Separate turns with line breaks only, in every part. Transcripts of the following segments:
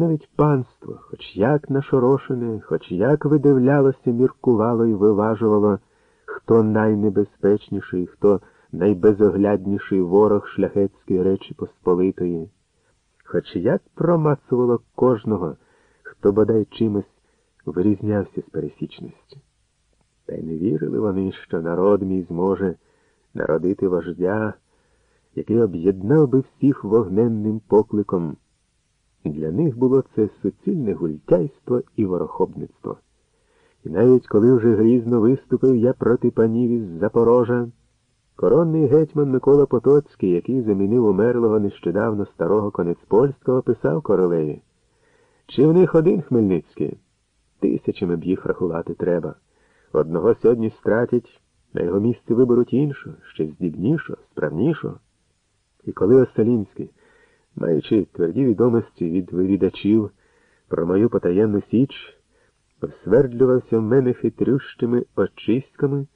навіть панство, хоч як нашорошене, хоч як видивлялося, міркувало і виважувало, хто найнебезпечніший, хто найбезоглядніший ворог шляхетської Речі Посполитої, хоч як промацувало кожного, хто бодай чимось вирізнявся з пересічності. Та й не вірили вони, що народ мій зможе народити вождя, який об'єднав би всіх вогненним покликом. Для них було це суцільне гультяйство і ворохобництво. І навіть коли вже грізно виступив я проти панів із Запорожа, коронний гетьман Микола Потоцький, який замінив умерлого нещодавно старого конець польського, писав королеві, чи в них один Хмельницький? Тисячами б їх рахувати треба. Одного сьогодні стратять, на його місце виберуть іншого, ще здібнішого, справнішого. І коли Осталінський, маючи тверді відомості від вивідачів про мою потаєнну січ, всвердлювався в мене хитрющими очистками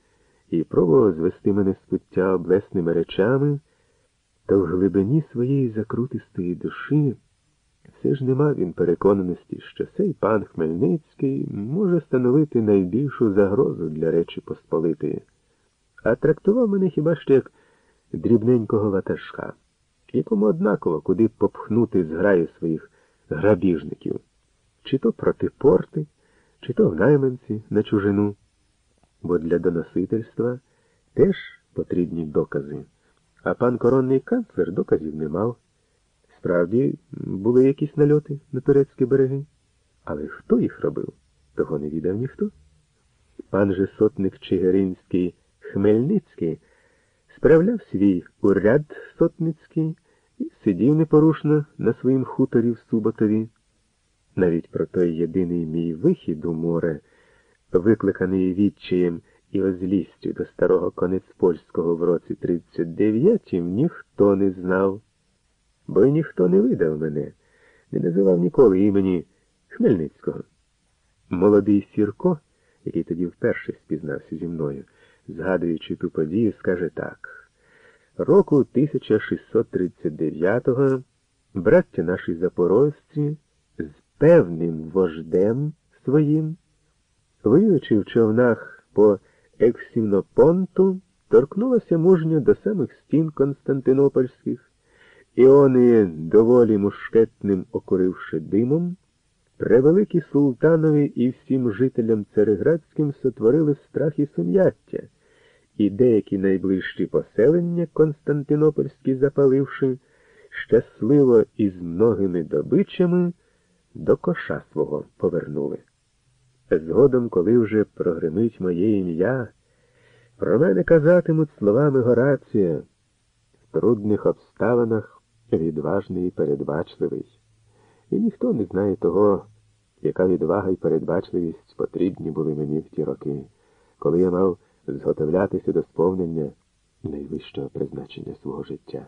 і пробував звести мене з пуття облесними речами, то в глибині своєї закрутистої душі все ж не мав він переконаності, що цей пан Хмельницький може становити найбільшу загрозу для Речі Посполитої, а трактував мене хіба що як дрібненького ватажка, якому однаково куди попхнути зграю своїх грабіжників, чи то проти порти, чи то в найманці на чужину, бо для доносительства теж потрібні докази, а пан коронний канцлер доказів не мав. Справді, були якісь нальоти на турецькі береги, але хто їх робив, того не відав ніхто. Пан же сотник Чигиринський Хмельницький справляв свій уряд сотницький і сидів непорушно на своїм хуторі в Суботові. Навіть про той єдиний мій вихід у море, викликаний відчаєм і озлістю до старого конець польського в році 39-м, ніхто не знав бо й ніхто не видав мене, не називав ніколи імені Хмельницького. Молодий Сірко, який тоді вперше спізнався зі мною, згадуючи ту подію, скаже так. Року 1639-го браття наші запорожці з певним вождем своїм, воюючи в човнах по Ексінопонту, торкнулося мужньо до самих стін Константинопольських. Іони, доволі мушкетним окуривши димом, превеликі султанові і всім жителям цареградським сотворили страх і сум'яття, і деякі найближчі поселення Константинопольські запаливши, щасливо і з многими добичами до коша свого повернули. Згодом, коли вже прогримить моє ім'я, про мене казатимуть словами Горація в трудних обставинах відважний і передбачливий. І ніхто не знає того, яка відвага і передбачливість потрібні були мені в ті роки, коли я мав зготовлятися до сповнення найвищого призначення свого життя,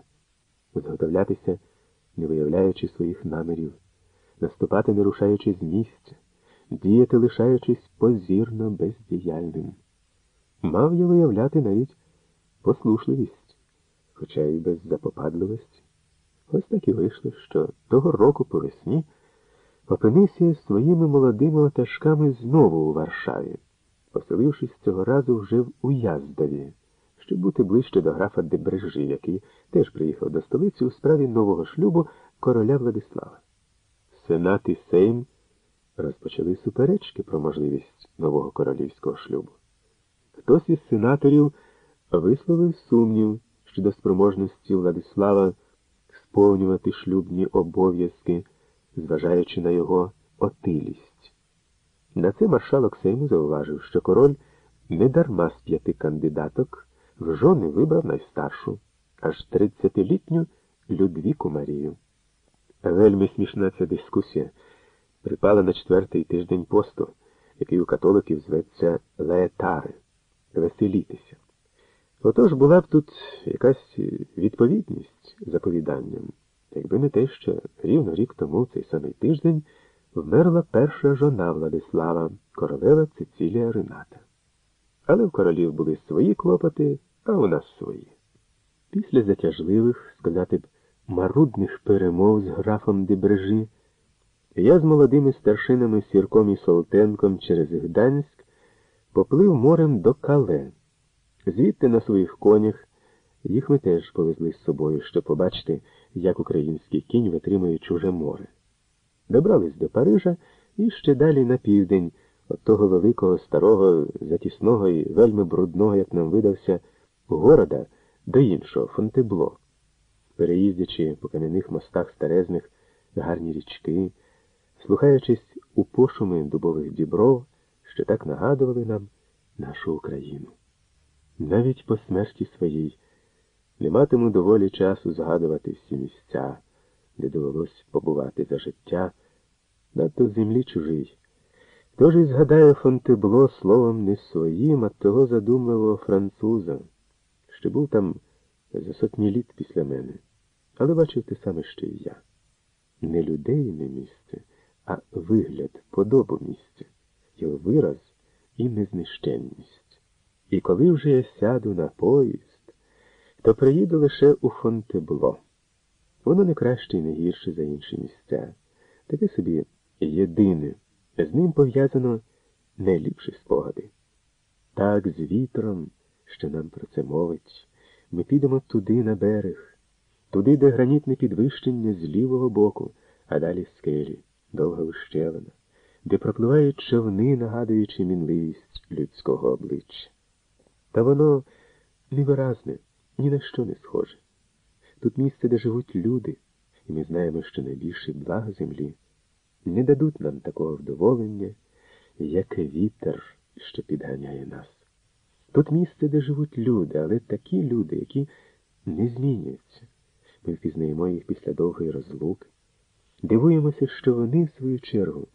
зготовлятися, не виявляючи своїх намірів, наступати, не рушаючи з місця, діяти, лишаючись позірно бездіяльним. Мав я виявляти навіть послушливість, хоча й без запопадливості. Ось так і вийшло, що того року по весні опинився своїми молодими отажками знову у Варшаві, поселившись цього разу вже в Уяздові, щоб бути ближче до графа Дебрежі, який теж приїхав до столиці у справі нового шлюбу короля Владислава. Сенат і Сейм розпочали суперечки про можливість нового королівського шлюбу. Хтось із сенаторів висловив сумнів щодо спроможності Владислава сповнювати шлюбні обов'язки, зважаючи на його отилість. На це маршалок Сейму зауважив, що король недарма з п'яти кандидаток в жони вибрав найстаршу, аж тридцятилітню Людвіку Марію. Вельми смішна ця дискусія припала на четвертий тиждень посту, який у католиків зветься леетари веселітися. Отож була б тут якась відповідність заповіданням, якби не те, що рівно рік тому цей самий тиждень вмерла перша жона Владислава, королева Цицілія Рената. Але в королів були свої клопоти, а у нас свої. Після затяжливих, сказати б, марудних перемов з графом Дебрежі, Я з молодими старшинами Сірком і Солтенком через Гданськ поплив морем до Кале. Звідти на своїх конях їх ми теж повезли з собою, щоб побачити, як український кінь витримує чуже море. Добрались до Парижа і ще далі на південь, от того великого, старого, затісного і вельми брудного, як нам видався, города до іншого Фонтебло. Переїздячи по кам'яних мостах старезних гарні річки, слухаючись у пошуми дубових дібров, що так нагадували нам нашу Україну. Навіть по смерті своїй не матиму доволі часу згадувати всі місця, де довелось побувати за життя, надто в землі чужий. Тож і згадаю Фонтебло словом не своїм, а того задумливого француза, що був там за сотні літ після мене, але бачив те саме, що і я. Не людей не місце, а вигляд, подобу місця, його вираз і незнищенність. І коли вже я сяду на поїзд, то приїду лише у Фонтебло. Воно не краще і не гірше за інші місця. Таке собі єдине, з ним пов'язано найліпші спогади. Так, з вітром, що нам про це мовить, ми підемо туди на берег, туди, де гранітне підвищення з лівого боку, а далі скелі, довга ущелина, де пропливають човни, нагадуючи мінливість людського обличчя. Та воно невиразне, ні на що не схоже. Тут місце, де живуть люди, і ми знаємо, що найбільший благ землі не дадуть нам такого вдоволення, як вітер, що підганяє нас. Тут місце, де живуть люди, але такі люди, які не змінюються. Ми впізнаємо їх після довгої розлуки. Дивуємося, що вони, в свою чергу,